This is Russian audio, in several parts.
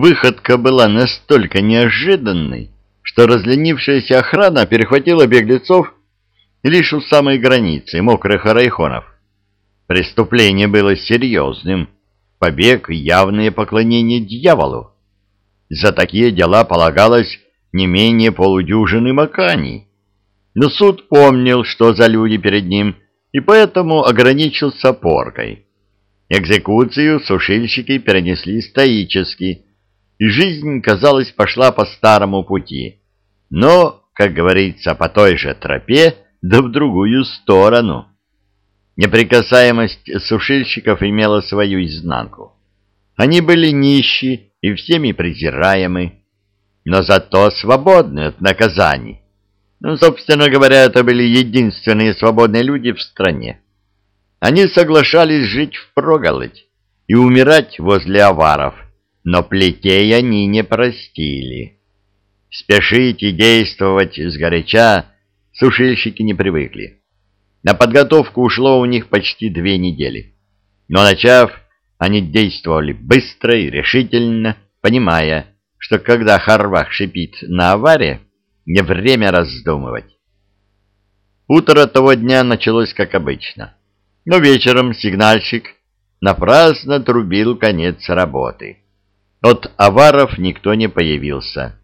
выходка была настолько неожиданной, что разленившаяся охрана перехватила беглецов лишь у самой границы мокрых арайхонов. Преступление было серьезным, побег явное поклонение дьяволу. За такие дела полагалось не менее полудюжины маканий. Но суд помнил, что за люди перед ним, и поэтому ограничился поркой. Экзекуцию сушильщики перенесли стоически, и жизнь, казалось, пошла по старому пути. Но, как говорится, по той же тропе, да в другую сторону. Неприкасаемость сушильщиков имела свою изнанку. Они были нищи и всеми презираемы, но зато свободны от наказаний. Ну, собственно говоря, это были единственные свободные люди в стране. Они соглашались жить впроголодь и умирать возле аваров, но плетей они не простили. Спешить и действовать сгоряча сушильщики не привыкли. На подготовку ушло у них почти две недели. Но начав, они действовали быстро и решительно, понимая, что когда Харвах шипит на аварии, не время раздумывать. Утро того дня началось как обычно, но вечером сигнальщик напрасно трубил конец работы. От аваров никто не появился.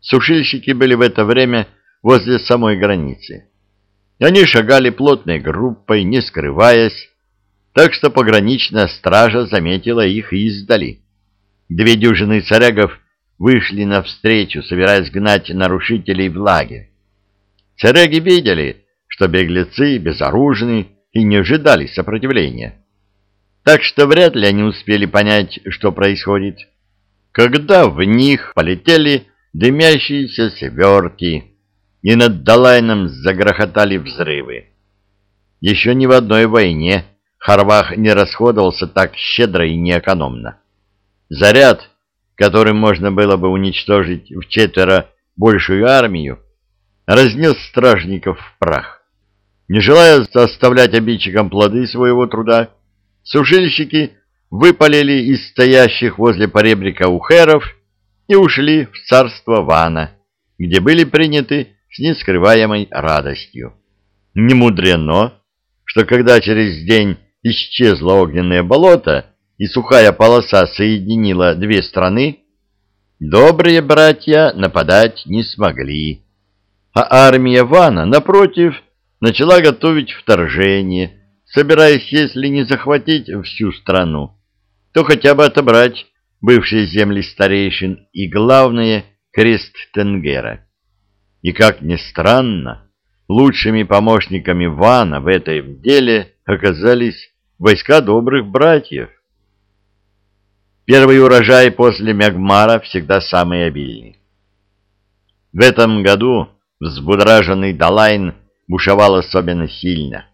Сушильщики были в это время возле самой границы. Они шагали плотной группой, не скрываясь, так что пограничная стража заметила их издали. Две дюжины царягов вышли навстречу, собираясь гнать нарушителей в лагерь. Цареги видели, что беглецы безоружны и не ожидали сопротивления. Так что вряд ли они успели понять, что происходит, когда в них полетели дымящиеся свертки, и над Далайном загрохотали взрывы. Еще ни в одной войне Харвах не расходовался так щедро и неэкономно. Заряд, которым можно было бы уничтожить в четверо большую армию, разнес стражников в прах. Не желая оставлять обидчикам плоды своего труда, сушильщики выпалили из стоящих возле поребрика ухеров и ушли в царство Вана, где были приняты с нескрываемой радостью. Не мудрено, что когда через день исчезло огненное болото и сухая полоса соединила две страны, добрые братья нападать не смогли, а армия Вана, напротив, начала готовить вторжение, собираясь, если не захватить всю страну, то хотя бы отобрать бывшие земли старейшин и, главное, крест Тенгера. И, как ни странно, лучшими помощниками Вана в этой деле оказались войска добрых братьев. Первый урожай после Мягмара всегда самый обильный. В этом году взбудраженный Далайн бушевал особенно сильно,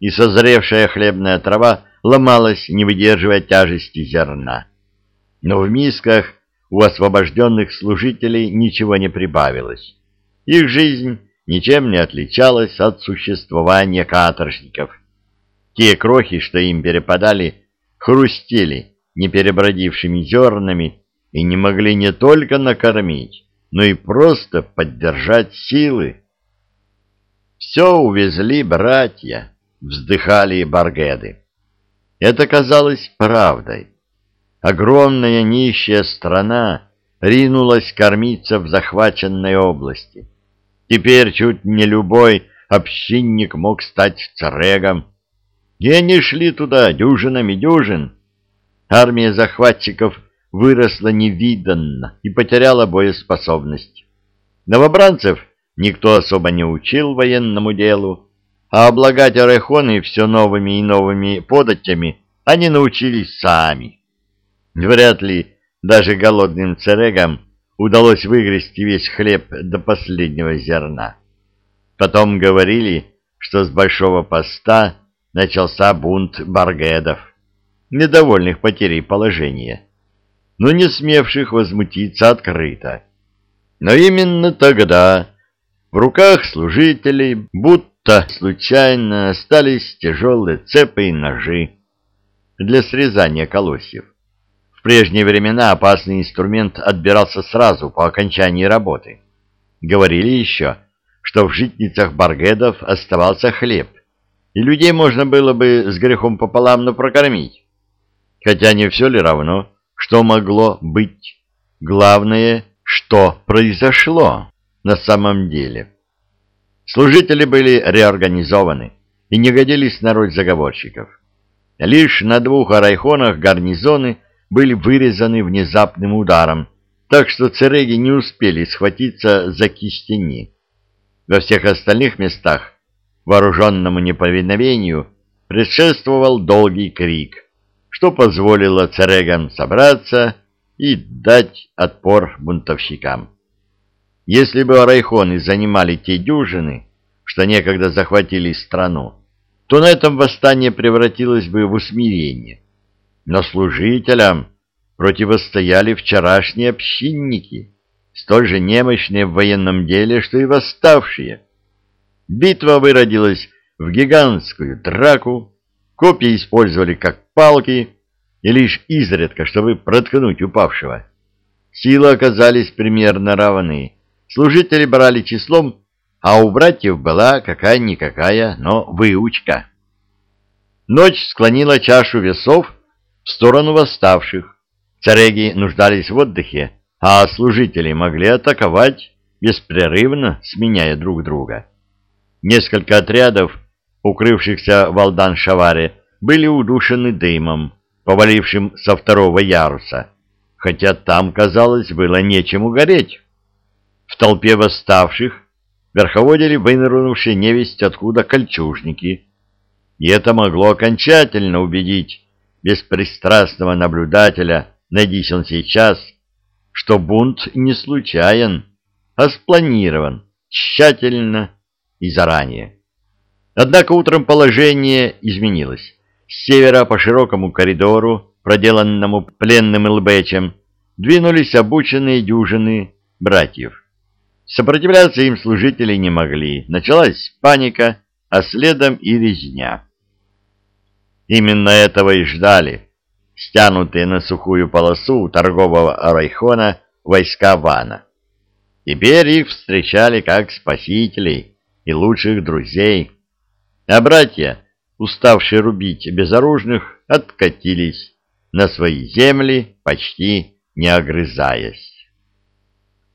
и созревшая хлебная трава ломалась, не выдерживая тяжести зерна. Но в мисках у освобожденных служителей ничего не прибавилось. Их жизнь ничем не отличалась от существования каторжников. Те крохи, что им перепадали, хрустели неперебродившими зернами и не могли не только накормить, но и просто поддержать силы. Все увезли братья, вздыхали баргеды. Это казалось правдой. Огромная нищая страна ринулась кормиться в захваченной области. Теперь чуть не любой общинник мог стать царегом. И они шли туда дюжинами дюжин. Армия захватчиков выросла невиданно и потеряла боеспособность. Новобранцев никто особо не учил военному делу, а облагать орехоны все новыми и новыми податями они научились сами. Вряд ли даже голодным царегам удалось выгрести весь хлеб до последнего зерна. Потом говорили, что с большого поста начался бунт баргедов, недовольных потерей положения, но не смевших возмутиться открыто. Но именно тогда в руках служителей будто случайно остались тяжелые цепы и ножи для срезания колосьев. прежние времена опасный инструмент отбирался сразу по окончании работы. Говорили еще, что в житницах баргедов оставался хлеб, и людей можно было бы с грехом пополам, но прокормить. Хотя не все ли равно, что могло быть. Главное, что произошло на самом деле. Служители были реорганизованы и не годились на роль заговорщиков. Лишь на двух арайхонах гарнизоны были вырезаны внезапным ударом, так что цереги не успели схватиться за кистени. Во всех остальных местах вооруженному неповиновению предшествовал долгий крик, что позволило церегам собраться и дать отпор бунтовщикам. Если бы арайхоны занимали те дюжины, что некогда захватили страну, то на этом восстание превратилось бы в усмирение. Но служителям противостояли вчерашние общинники, столь же немощные в военном деле, что и восставшие. Битва выродилась в гигантскую драку, копья использовали как палки, и лишь изредка, чтобы проткнуть упавшего. Силы оказались примерно равны. Служители брали числом, а у братьев была какая-никакая, но выучка. Ночь склонила чашу весов в сторону восставших. Цареги нуждались в отдыхе, а служители могли атаковать, беспрерывно сменяя друг друга. Несколько отрядов, укрывшихся в Алдан-Шаваре, были удушены дымом, повалившим со второго яруса, хотя там, казалось, было нечем угореть. В толпе восставших верховодили вынырнувшие невесть откуда кольчужники, и это могло окончательно убедить беспристрастного наблюдателя, найдись он сейчас, что бунт не случайен, а спланирован тщательно и заранее. Однако утром положение изменилось. С севера по широкому коридору, проделанному пленным Илбечем, двинулись обученные дюжины братьев. Сопротивляться им служители не могли. Началась паника, а следом и резня. Именно этого и ждали стянутые на сухую полосу торгового райхона войска Вана. Теперь их встречали как спасителей и лучших друзей, а братья, уставшие рубить безоружных, откатились на свои земли, почти не огрызаясь.